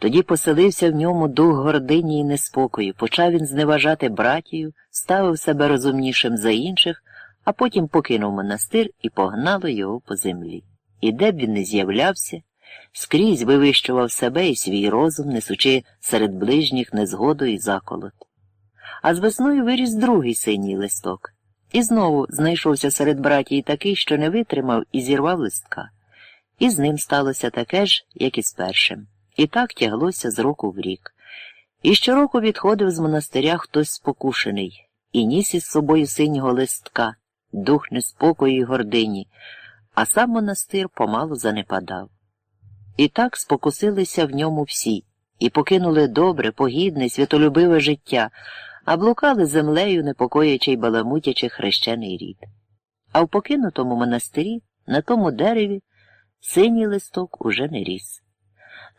Тоді поселився в ньому дух гордині і неспокою, почав він зневажати братію, ставив себе розумнішим за інших, а потім покинув монастир і погнало його по землі. І де б він не з'являвся, скрізь вивищував себе і свій розум, несучи серед ближніх незгоду і заколот. А з весною виріс другий синій листок. І знову знайшовся серед братії такий, що не витримав і зірвав листка. І з ним сталося таке ж, як і з першим. І так тяглося з року в рік. І щороку відходив з монастиря хтось спокушений, і ніс із собою синього листка, дух неспокою і гордині, а сам монастир помалу занепадав. І так спокусилися в ньому всі, і покинули добре, погідне, святолюбиве життя, а блукали землею, непокоячи й баламутячи хрещений рід. А в покинутому монастирі, на тому дереві, синій листок уже не ріс.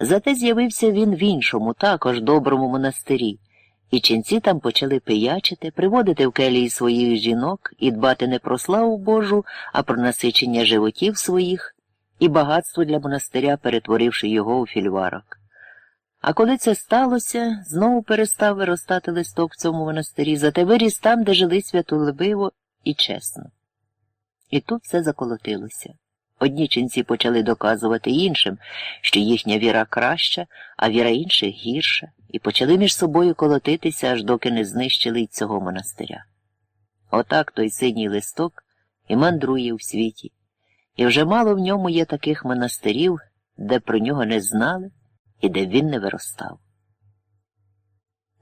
Зате з'явився він в іншому, також доброму монастирі, і ченці там почали пиячити, приводити в келії своїх жінок і дбати не про славу Божу, а про насичення животів своїх і багатство для монастиря, перетворивши його у фільварок. А коли це сталося, знову перестав виростати листок в цьому монастирі, зате виріс там, де жили святолюбиво і чесно. І тут все заколотилося. Одні ченці почали доказувати іншим, що їхня віра краща, а віра інших гірша, і почали між собою колотитися, аж доки не знищили й цього монастиря. Отак той синій листок і мандрує в світі, і вже мало в ньому є таких монастирів, де про нього не знали і де він не виростав.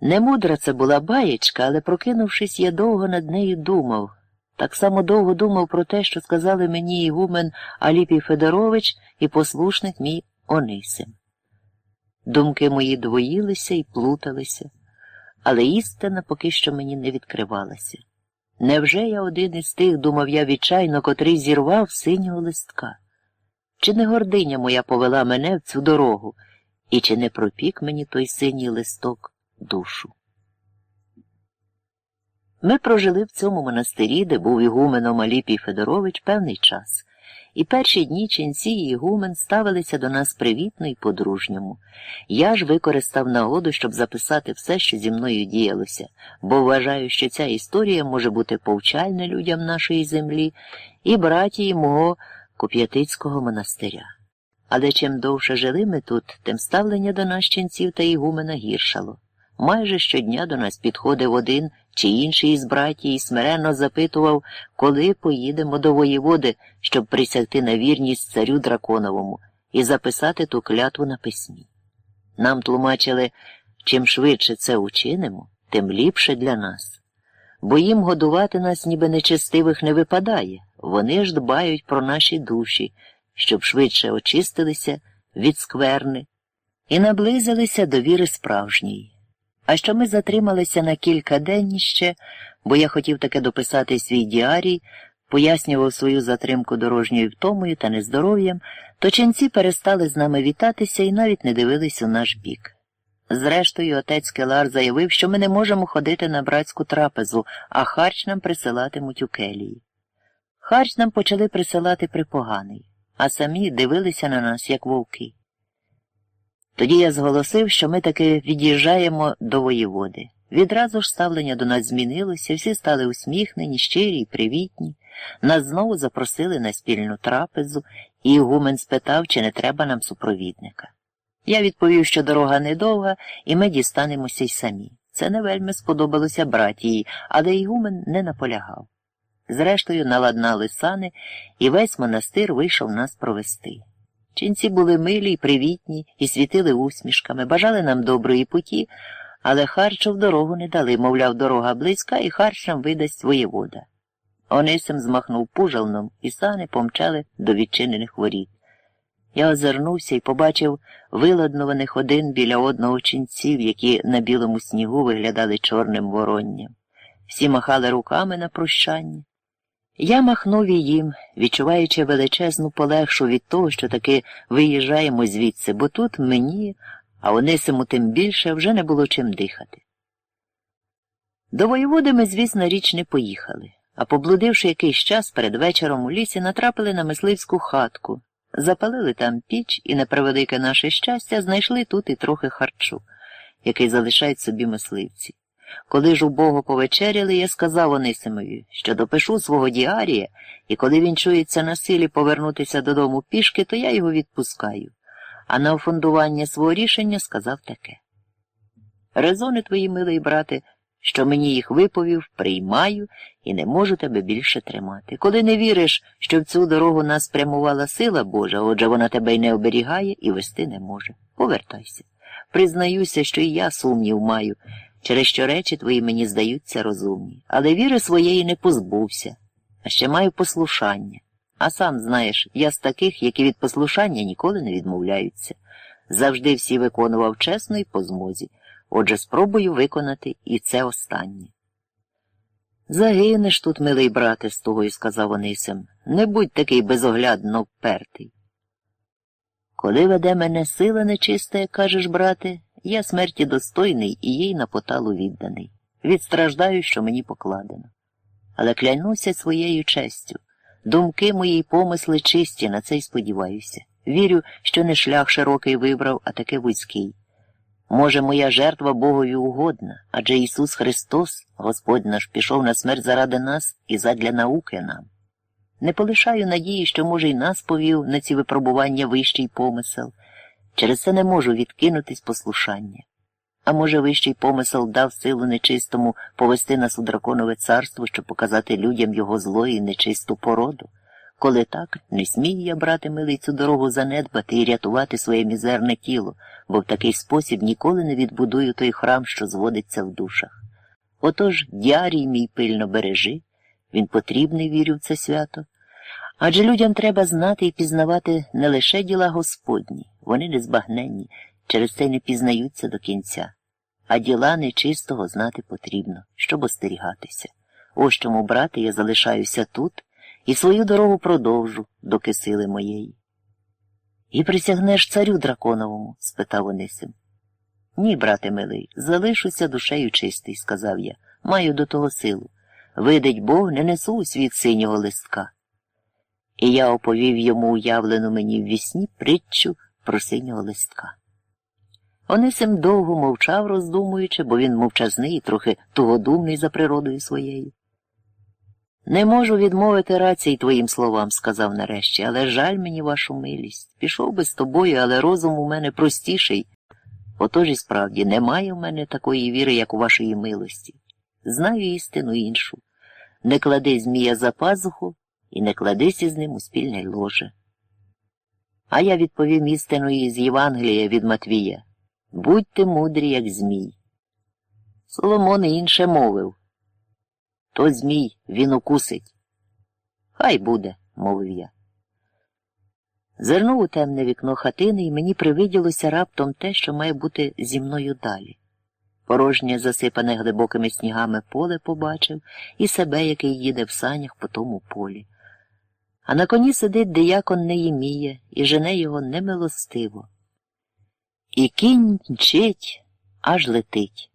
Немудра це була баєчка, але, прокинувшись, я довго над нею думав. Так само довго думав про те, що сказали мені ігумен Аліпій Федорович і послушник мій Онисим. Думки мої двоїлися і плуталися, але істина поки що мені не відкривалася. Невже я один із тих, думав я відчайно, котрий зірвав синього листка? Чи не гординя моя повела мене в цю дорогу, і чи не пропік мені той синій листок душу? Ми прожили в цьому монастирі, де був ігуменом Аліпій Федорович, певний час, і перші дні ченці і ігумен ставилися до нас привітно і по-дружньому. Я ж використав нагоду, щоб записати все, що зі мною діялося, бо вважаю, що ця історія може бути повчальна людям нашої землі і братії мого Куп'ятицького монастиря. Але чим довше жили ми тут, тим ставлення до нас ченців та ігумена гіршало. Майже щодня до нас підходив один чи інший із братій і смиренно запитував, коли поїдемо до воєводи, щоб присягти на вірність царю драконовому і записати ту клятву на письмі. Нам тлумачили, чим швидше це учинимо, тим ліпше для нас. Бо їм годувати нас ніби нечестивих не випадає, вони ж дбають про наші душі, щоб швидше очистилися від скверни і наблизилися до віри справжньої. А що ми затрималися на кілька день ще, бо я хотів таке дописати свій діарій, пояснював свою затримку дорожньою втомою та нездоров'ям, то ченці перестали з нами вітатися і навіть не дивились у наш бік. Зрештою, отець Келар заявив, що ми не можемо ходити на братську трапезу, а харч нам присилатимуть у келії. Харч нам почали присилати припоганий, а самі дивилися на нас, як вовки. Тоді я зголосив, що ми таки від'їжджаємо до воєводи. Відразу ж ставлення до нас змінилося, всі стали усміхнені, щирі й привітні. Нас знову запросили на спільну трапезу, і Ігумен спитав, чи не треба нам супровідника. Я відповів, що дорога недовга, і ми дістанемося й самі. Це не вельми сподобалося братії, але Ігумен не наполягав. Зрештою, наладнали сани, і весь монастир вийшов нас провести. Ченці були милі й привітні і світили усмішками, бажали нам доброї путі, але харчу в дорогу не дали, мовляв, дорога близька, і харч нам видасть воєвода. Онисим змахнув пужалном, і сани помчали до відчинених воріт. Я озирнувся і побачив виладнуваних один біля одного ченців, які на білому снігу виглядали чорним воронням. Всі махали руками на прощання. Я махнув їм, відчуваючи величезну полегшу від того, що таки виїжджаємо звідси, бо тут мені, а Онисиму тим більше вже не було чим дихати. До воєводи ми, звісно, річ не поїхали, а поблудивши якийсь час перед вечором у лісі, натрапили на мисливську хатку, запалили там піч і, на превелике наше щастя, знайшли тут і трохи харчу, який залишають собі мисливці. Коли ж убого повечеряли, я сказав Онисимові, що допишу свого діарія, і коли він чується на силі повернутися додому пішки, то я його відпускаю. А на офундування свого рішення сказав таке. Резони твої, милий брате, що мені їх виповів, приймаю і не можу тебе більше тримати. Коли не віриш, що в цю дорогу нас спрямувала сила Божа, отже вона тебе й не оберігає і вести не може. Повертайся. Признаюся, що і я сумнів маю, через що речі твої мені здаються розумні, але віри своєї не позбувся, а ще маю послушання. А сам знаєш, я з таких, які від послушання ніколи не відмовляються. Завжди всі виконував чесно і по змозі. Отже, спробую виконати і це останнє. Загинеш тут, милий брате, з того й сказав Онисим. Не будь такий безоглядно впертий. Коли веде мене сила нечиста, як кажеш, брате, я смерті достойний і їй на поталу відданий. Відстраждаю, що мені покладено. Але клянуся своєю честю. Думки мої й помисли чисті, на це й сподіваюся. Вірю, що не шлях широкий вибрав, а таки вузький. Може, моя жертва Богові угодна, адже Ісус Христос, Господь наш, пішов на смерть заради нас і задля науки нам. Не полишаю надії, що, може, й нас повів на ці випробування вищий помисел. Через це не можу відкинутись послушання. А може, вищий помисел дав силу нечистому повести нас у драконове царство, щоб показати людям його зло і нечисту породу. Коли так, не смію я, брати милий, цю дорогу занедбати і рятувати своє мізерне тіло, бо в такий спосіб ніколи не відбудую той храм, що зводиться в душах. Отож діарій мій пильно бережи, він потрібний, вірю в це свято. Адже людям треба знати і пізнавати не лише діла Господні, вони незбагненні, через це й не пізнаються до кінця, а діла нечистого знати потрібно, щоб остерігатися. Ось чому, брате, я залишаюся тут і свою дорогу продовжу, доки сили моєї. І присягнеш царю драконовому? спитав Онисим. Ні, брате милий, залишуся душею чистий, сказав я. Маю до того силу. Видить Бог, не несу у світ синього листка. І я оповів йому уявлену мені в вісні притчу про синього листка. Онисим довго мовчав, роздумуючи, бо він мовчазний і трохи тугодумний за природою своєю. Не можу відмовити рації твоїм словам, сказав нарешті, але жаль мені вашу милість. Пішов би з тобою, але розум у мене простіший. Отож і справді немає в мене такої віри, як у вашої милості. Знаю істину іншу. Не клади Змія за пазуху і не кладись із ним у спільне ложе. А я відповім істину із Євангелія від Матвія будьте мудрі, як Змій. Соломон інше мовив. То Змій він укусить. Хай буде, мовив я. Зернув у темне вікно хатини, і мені привиділося раптом те, що має бути зі мною далі. Порожнє, засипане глибокими снігами поле побачив і себе, який їде в санях по тому полі. А на коні сидить диякон Неємія і жене його немилостиво. І кінь мчить, аж летить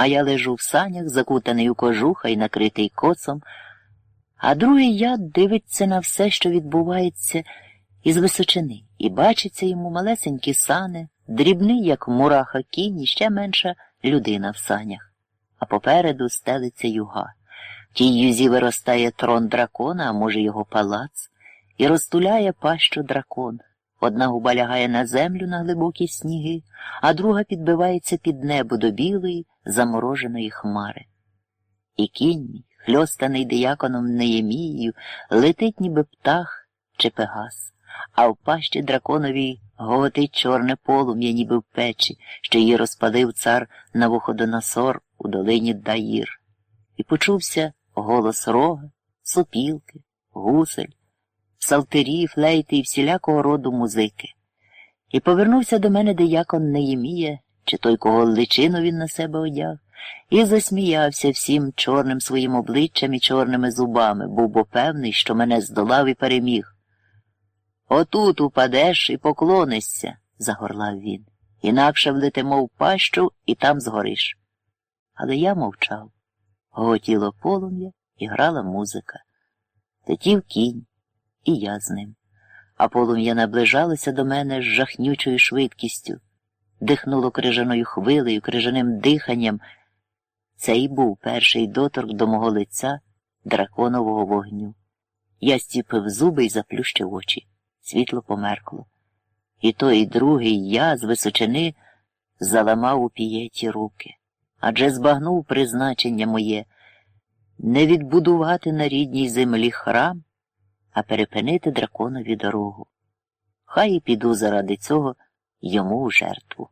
а я лежу в санях, закутаний у кожуха і накритий коцом, а другий яд дивиться на все, що відбувається із височини, і бачиться йому малесенькі сани, дрібний, як мураха кінь, і ще менша людина в санях. А попереду стелиться юга. В тій юзі виростає трон дракона, а може, його палац, і розтуляє пащу дракон. Одна губа лягає на землю на глибокі сніги, а друга підбивається під небо до білої, замороженої хмари. І кінь, хльостаний дияконом Неємією, летить, ніби птах чи пегас, а в пащі драконовій гоготить чорне полум'я, ніби в печі, що її розпалив цар Навуходоносор у долині Даїр. І почувся голос рога, сопілки, гусель псалтирі, флейти і всілякого роду музики. І повернувся до мене диякон Неємія, чи той, кого личину він на себе одяг, і засміявся всім чорним своїм обличчям і чорними зубами, був бо певний, що мене здолав і переміг. Отут упадеш і поклонишся, загорлав він, інакше влетимо в пащу і там згориш. Але я мовчав. Гоготіло полум'я і грала музика. Летів кінь, і я з ним. А полум'я наближалося до мене з жахнючою швидкістю, дихнуло крижаною хвилею, крижаним диханням. Це і був перший доторк до мого лиця драконового вогню. Я стіпив зуби і заплющив очі. Світло померкло. І той, і другий я з височини заламав у пієті руки, адже збагнув призначення моє не відбудувати на рідній землі храм, а перепинити драконові дорогу. Хай і піду заради цього йому у жертву.